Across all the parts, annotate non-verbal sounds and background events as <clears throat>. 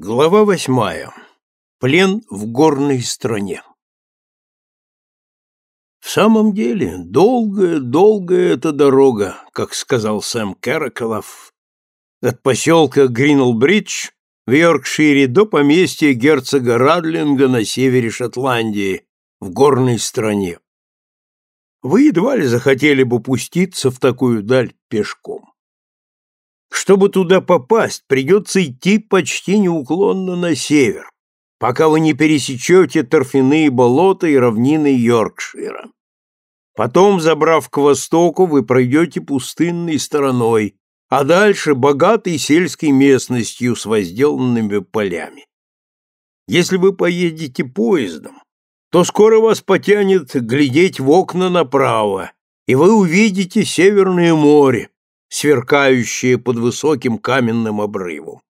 Глава восьмая. Плен в горной стране. В самом деле, долгая-долгая эта дорога, как сказал Сэм Кэраколов, от поселка Гринелл-Бридж в Йоркшире до поместья герцога Радлинга на севере Шотландии, в горной стране. Вы едва ли захотели бы пуститься в такую даль пешком. Чтобы туда попасть, придется идти почти неуклонно на север, пока вы не пересечете торфяные болота и равнины Йоркшира. Потом, забрав к востоку, вы пройдете пустынной стороной, а дальше богатой сельской местностью с возделанными полями. Если вы поедете поездом, то скоро вас потянет глядеть в окна направо, и вы увидите Северное море, сверкающие под высоким каменным обрывом.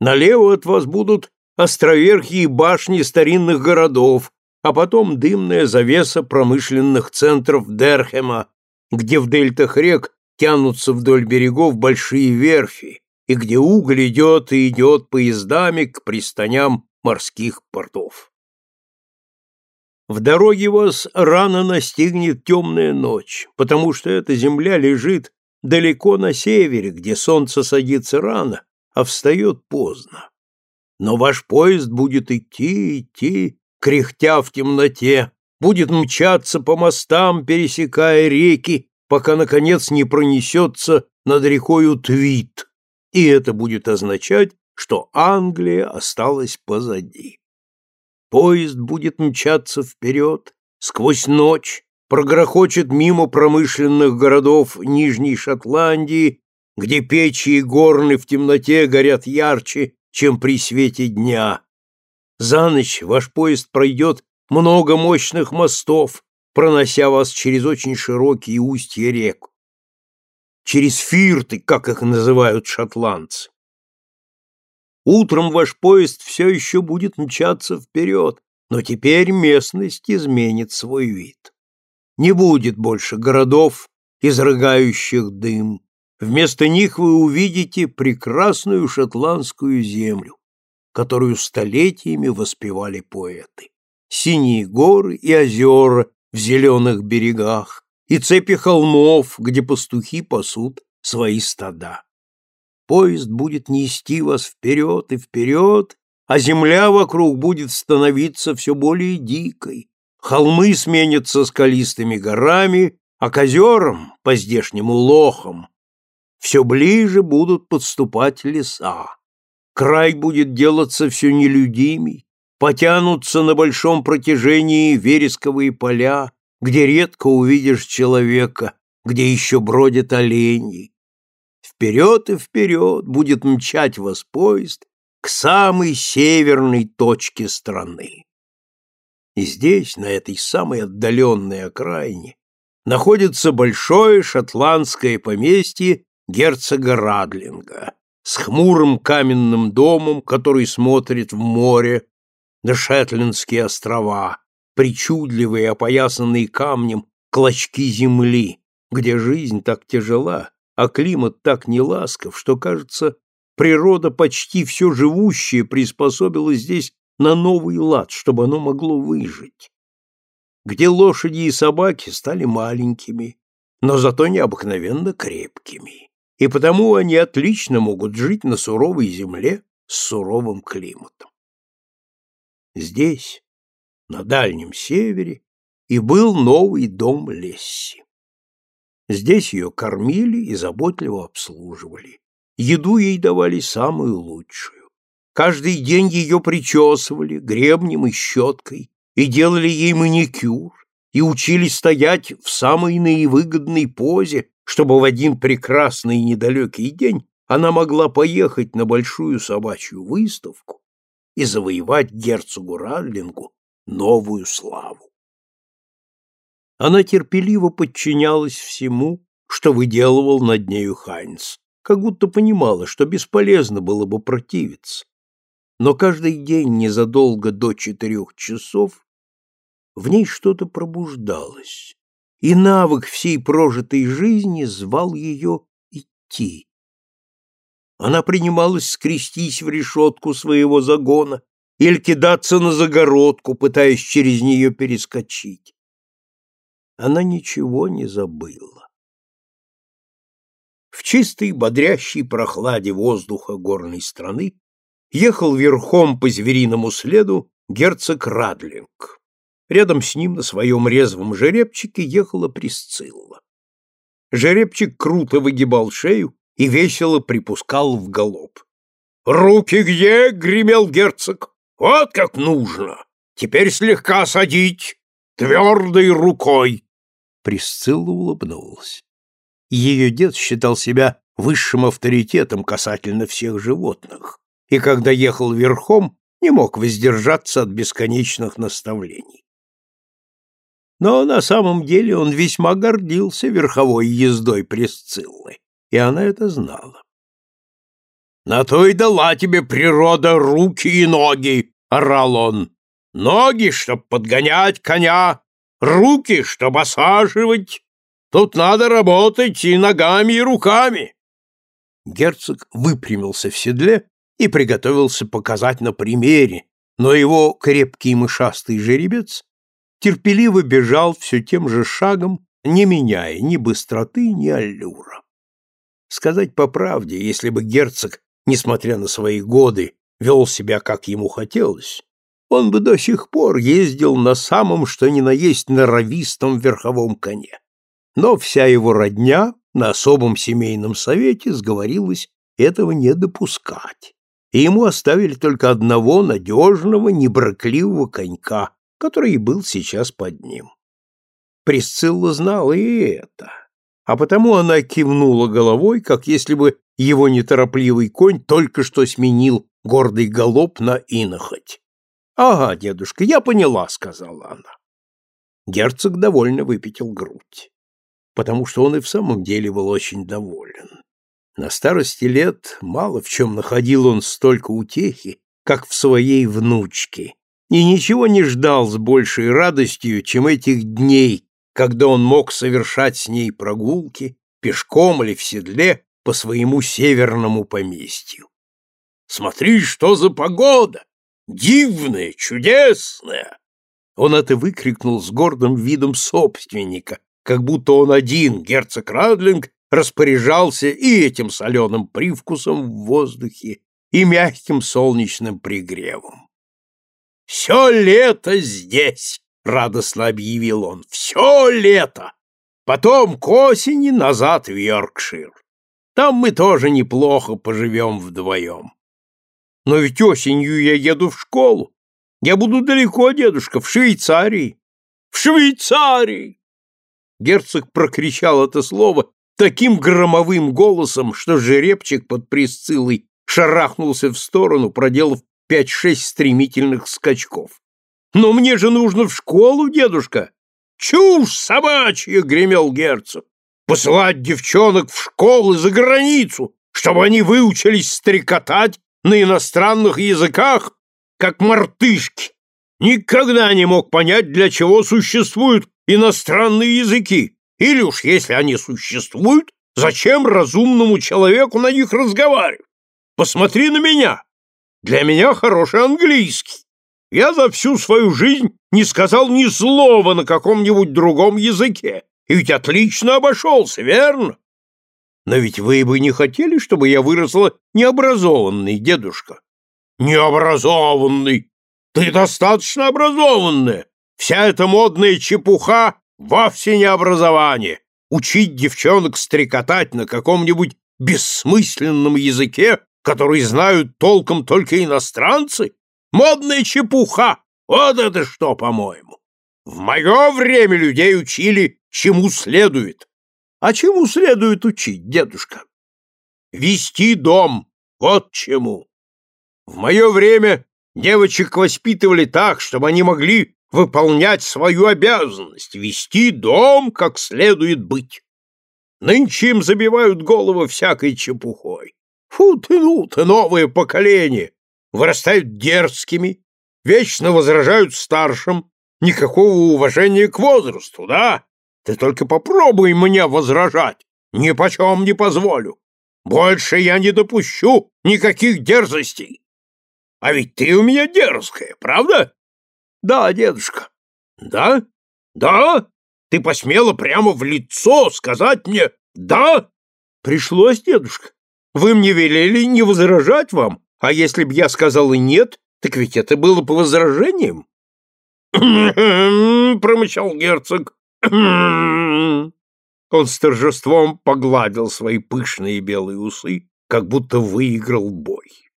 Налево от вас будут островерхи и башни старинных городов, а потом дымная завеса промышленных центров Дерхема, где в дельтах рек тянутся вдоль берегов большие верфи, и где уголь идет и идет поездами к пристаням морских портов. В дороге вас рано настигнет темная ночь, потому что эта земля лежит далеко на севере, где солнце садится рано, а встает поздно. Но ваш поезд будет идти, идти, кряхтя в темноте, будет мчаться по мостам, пересекая реки, пока, наконец, не пронесется над рекою Твит, и это будет означать, что Англия осталась позади. Поезд будет мчаться вперед, сквозь ночь, прогрохочет мимо промышленных городов Нижней Шотландии, где печи и горны в темноте горят ярче, чем при свете дня. За ночь ваш поезд пройдет много мощных мостов, пронося вас через очень широкие устья рек, через фирты, как их называют шотландцы. Утром ваш поезд все еще будет мчаться вперед, но теперь местность изменит свой вид. Не будет больше городов, изрыгающих дым. Вместо них вы увидите прекрасную шотландскую землю, которую столетиями воспевали поэты. Синие горы и озера в зеленых берегах, и цепи холмов, где пастухи пасут свои стада. Поезд будет нести вас вперед и вперед, а земля вокруг будет становиться все более дикой, холмы сменятся скалистыми горами, а к озерам, по-здешнему лохам, все ближе будут подступать леса. Край будет делаться все нелюдимей, потянутся на большом протяжении вересковые поля, где редко увидишь человека, где еще бродят олени. Вперед и вперед будет мчать вас поезд к самой северной точке страны. И здесь, на этой самой отдаленной окраине, находится большое шотландское поместье герцога Радлинга с хмурым каменным домом, который смотрит в море, на Шетландские острова, причудливые, опоясанные камнем клочки земли, где жизнь так тяжела, а климат так неласков, что, кажется, природа почти все живущее приспособила здесь на новый лад, чтобы оно могло выжить. Где лошади и собаки стали маленькими, но зато необыкновенно крепкими, и потому они отлично могут жить на суровой земле с суровым климатом. Здесь, на Дальнем Севере, и был новый дом Лесси. Здесь ее кормили и заботливо обслуживали. Еду ей давали самую лучшую. Каждый день ее причесывали гребнем и щеткой, и делали ей маникюр, и учили стоять в самой наивыгодной позе, чтобы в один прекрасный и недалекий день она могла поехать на большую собачью выставку и завоевать герцогу Радлингу новую славу. Она терпеливо подчинялась всему, что выделывал над нею Хайнс, как будто понимала, что бесполезно было бы противиться, но каждый день незадолго до четырех часов в ней что-то пробуждалось, и навык всей прожитой жизни звал ее идти. она принималась скрестись в решетку своего загона или кидаться на загородку, пытаясь через нее перескочить. Она ничего не забыла. В чистой, бодрящей прохладе воздуха горной страны ехал верхом по звериному следу герцог Радлинг. Рядом с ним на своем резвом жеребчике ехала Присцилла. Жеребчик круто выгибал шею и весело припускал в галоп. «Руки где?» — гремел герцог. «Вот как нужно! Теперь слегка садить, твердой рукой!» Присцилла улыбнулась. Ее дед считал себя высшим авторитетом касательно всех животных, и когда ехал верхом, не мог воздержаться от бесконечных наставлений. Но на самом деле он весьма гордился верховой ездой Пресциллы, и она это знала. «На то и дала тебе природа руки и ноги!» — орал он. «Ноги, чтоб подгонять коня, руки, чтоб осаживать. Тут надо работать и ногами, и руками!» Герцог выпрямился в седле и приготовился показать на примере, но его крепкий мышастый жеребец терпеливо бежал все тем же шагом, не меняя ни быстроты, ни аллюра. Сказать по правде, если бы герцог, несмотря на свои годы, вел себя, как ему хотелось, он бы до сих пор ездил на самом, что ни на есть, норовистом верховом коне. Но вся его родня на особом семейном совете сговорилась этого не допускать, и ему оставили только одного надежного, небракливого конька, который и был сейчас под ним. Присцилла знала и это, а потому она кивнула головой, как если бы его неторопливый конь только что сменил гордый галоп на инохоть. «Ага, дедушка, я поняла», — сказала она. Герцог довольно выпятил грудь, потому что он и в самом деле был очень доволен. На старости лет мало в чем находил он столько утехи, как в своей внучке, и ничего не ждал с большей радостью, чем этих дней, когда он мог совершать с ней прогулки, пешком или в седле, по своему северному поместью. «Смотри, что за погода! Дивная, чудесная!» Он это выкрикнул с гордым видом собственника, как будто он один, герцог Радлинг, распоряжался и этим соленым привкусом в воздухе, и мягким солнечным пригревом. «Все лето здесь!» — радостно объявил он. «Все лето! Потом к осени назад в Йоркшир. Там мы тоже неплохо поживем вдвоем. Но ведь осенью я еду в школу. Я буду далеко, дедушка, в Швейцарии. В Швейцарии! Герцог прокричал это слово таким громовым голосом, что жеребчик под присциллой шарахнулся в сторону, проделав пять-шесть стремительных скачков. «Но мне же нужно в школу, дедушка!» «Чушь собачья!» — гремел герцог. «Посылать девчонок в школы за границу, чтобы они выучились стрекотать на иностранных языках, как мартышки. Никогда не мог понять, для чего существуют иностранные языки. Или уж если они существуют, зачем разумному человеку на них разговаривать? Посмотри на меня. Для меня хороший английский. Я за всю свою жизнь не сказал ни слова на каком-нибудь другом языке, и ведь отлично обошелся, верно? Но ведь вы бы не хотели, чтобы я выросла необразованной, дедушка? Необразованный! Ты достаточно образованная. Вся эта модная чепуха вовсе не образование. Учить девчонок стрекотать на каком-нибудь бессмысленном языке который знают толком только иностранцы? Модная чепуха! Вот это что, по-моему! В мое время людей учили, чему следует. А чему следует учить, дедушка? Вести дом, вот чему. В мое время девочек воспитывали так, чтобы они могли выполнять свою обязанность, вести дом, как следует быть. Нынче им забивают голову всякой чепухой. Фу ты, ну ты, новое поколение! Вырастают дерзкими, вечно возражают старшим, никакого уважения к возрасту, да? Ты только попробуй мне возражать, ни почем не позволю. Больше я не допущу никаких дерзостей. А ведь ты у меня дерзкая, правда? Да, дедушка. Да? Да? Ты посмела прямо в лицо сказать мне «да»? Пришлось, дедушка. Вы мне велели не возражать вам, а если б я сказала «нет», так ведь это было по возражениям. <clears throat> промычал герцог. <clears throat> Он с торжеством погладил свои пышные белые усы, как будто выиграл бой.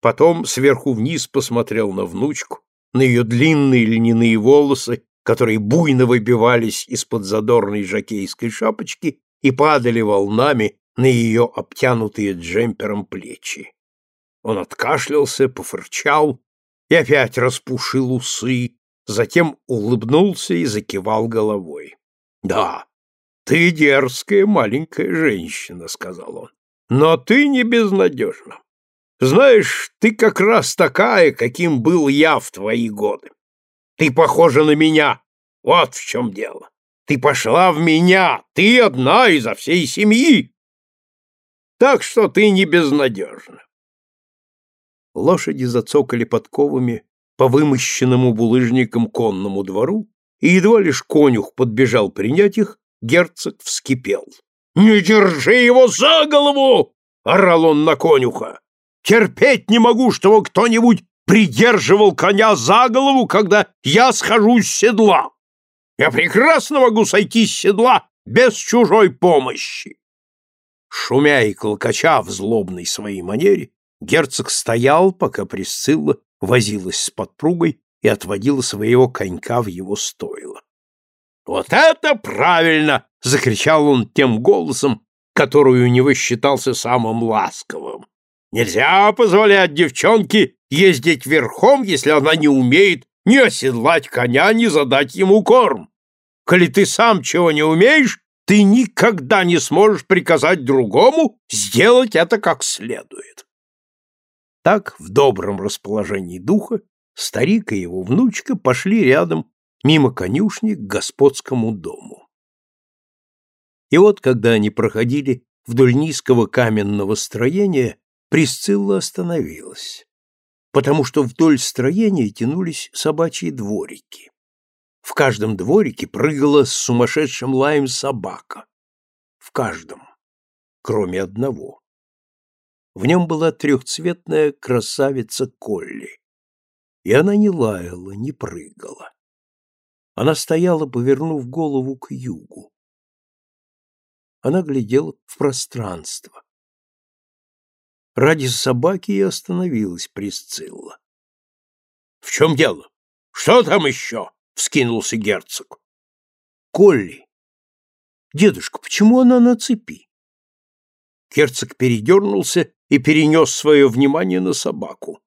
Потом сверху вниз посмотрел на внучку, на ее длинные льняные волосы, которые буйно выбивались из-под задорной жакейской шапочки и падали волнами на ее обтянутые джемпером плечи. Он откашлялся, пофырчал и опять распушил усы, затем улыбнулся и закивал головой. — Да, ты дерзкая маленькая женщина, — сказал он, — но ты не безнадежна. Знаешь, ты как раз такая, каким был я в твои годы. Ты похожа на меня. Вот в чем дело. Ты пошла в меня. Ты одна изо всей семьи. Так что ты не безнадежна. Лошади зацокали подковами по вымощенному булыжником конному двору, и едва лишь конюх подбежал принять их, герцог вскипел. «Не держи его за голову!» — орал он на конюха. Терпеть не могу, чтобы кто-нибудь придерживал коня за голову, когда я схожу с седла. Я прекрасно могу сойти с седла без чужой помощи. Шумя и клокоча в злобной своей манере, герцог стоял, пока Присцилла возилась с подпругой и отводила своего конька в его стойло. «Вот это правильно!» — закричал он тем голосом, который у него считался самым ласковым. Нельзя позволять девчонке ездить верхом, если она не умеет ни оседлать коня, ни задать ему корм. Коли ты сам чего не умеешь, ты никогда не сможешь приказать другому сделать это как следует. Так, в добром расположении духа, старик и его внучка пошли рядом мимо конюшни к господскому дому. И вот, когда они проходили вдоль низкого каменного строения, Присцилла остановилась, потому что вдоль строения тянулись собачьи дворики. В каждом дворике прыгала с сумасшедшим лаем собака. В каждом, кроме одного. В нем была трехцветная красавица Колли. И она не лаяла, не прыгала. Она стояла, повернув голову к югу. Она глядела в пространство. Ради собаки и остановилась Присцилла. — В чем дело? Что там еще? — вскинулся герцог. — Колли. Дедушка, почему она на цепи? Герцог передернулся и перенес свое внимание на собаку.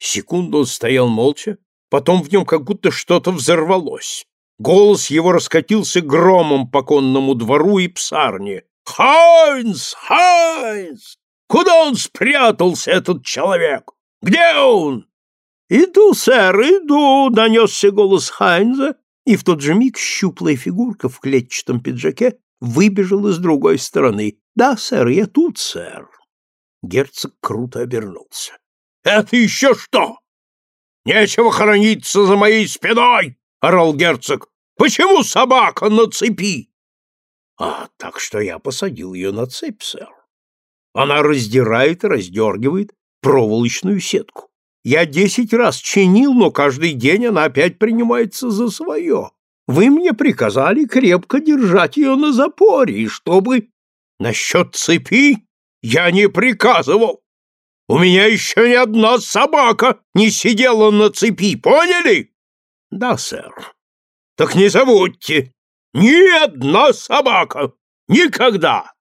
Секунду он стоял молча, потом в нем как будто что-то взорвалось. Голос его раскатился громом по конному двору и псарне. «Хайнс! Хайнс! Куда он спрятался, этот человек? Где он? Иду, сэр, иду, донесся голос Хайнза, и в тот же миг щуплая фигурка в клетчатом пиджаке выбежала с другой стороны. Да, сэр, я тут, сэр. Герцог круто обернулся. Это еще что? Нечего храниться за моей спиной, орал герцог. Почему собака на цепи? А так что я посадил ее на цепь, сэр. Она раздирает и раздергивает проволочную сетку. Я десять раз чинил, но каждый день она опять принимается за свое. Вы мне приказали крепко держать ее на запоре, и чтобы... Насчет цепи я не приказывал. У меня еще ни одна собака не сидела на цепи, поняли? Да, сэр. Так не забудьте, ни одна собака. Никогда.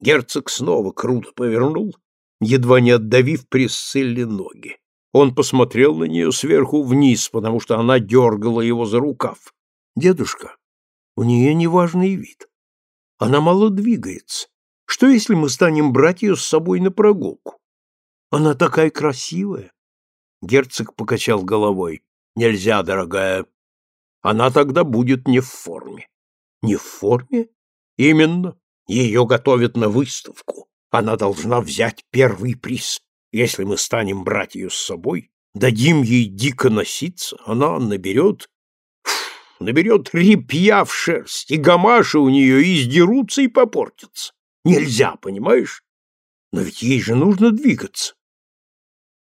Герцог снова круто повернул, едва не отдавив Присцилле ноги. Он посмотрел на нее сверху вниз, потому что она дергала его за рукав. «Дедушка, у нее неважный вид. Она мало двигается. Что, если мы станем брать ее с собой на прогулку? Она такая красивая!» Герцог покачал головой. «Нельзя, дорогая. Она тогда будет не в форме». «Не в форме?» «Именно. Ее готовят на выставку. Она должна взять первый приз. Если мы станем брать ее с собой, дадим ей дико носиться, она наберет... наберет репья в шерсть, и гамаши у нее издерутся и попортятся. Нельзя, понимаешь? Но ведь ей же нужно двигаться.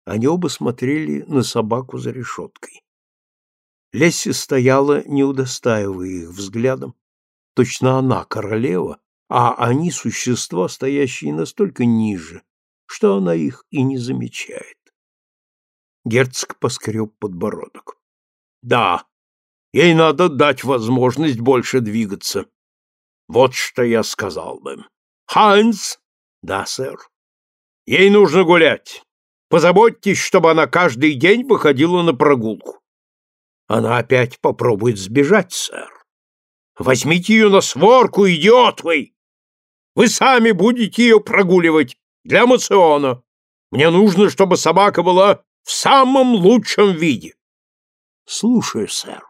Они оба смотрели на собаку за решеткой. Лесси стояла, не удостаивая их взглядом. Точно она королева, а они существа, стоящие настолько ниже, что она их и не замечает. Герцог поскреб подбородок. Да, ей надо дать возможность больше двигаться. Вот что я сказал бы. Хайнс? Да, сэр. Ей нужно гулять. Позаботьтесь, чтобы она каждый день выходила на прогулку. Она опять попробует сбежать, сэр. Возьмите ее на сворку, идиот вы! Вы сами будете ее прогуливать для мациона. Мне нужно, чтобы собака была в самом лучшем виде. Слушаю, сэр.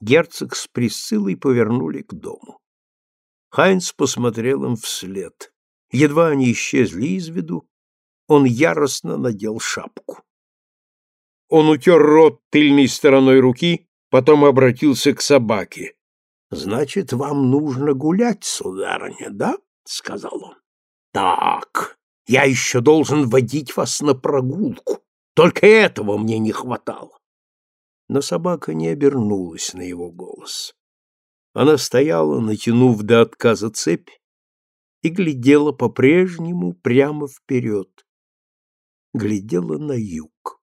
Герцог с Присциллой повернули к дому. Хайнц посмотрел им вслед. Едва они исчезли из виду, он яростно надел шапку. Он утер рот тыльной стороной руки, потом обратился к собаке. — Значит, вам нужно гулять, сударыня, да? — сказал он. — Так, я еще должен водить вас на прогулку. Только этого мне не хватало. Но собака не обернулась на его голос. Она стояла, натянув до отказа цепь, и глядела по-прежнему прямо вперед. Глядела на юг.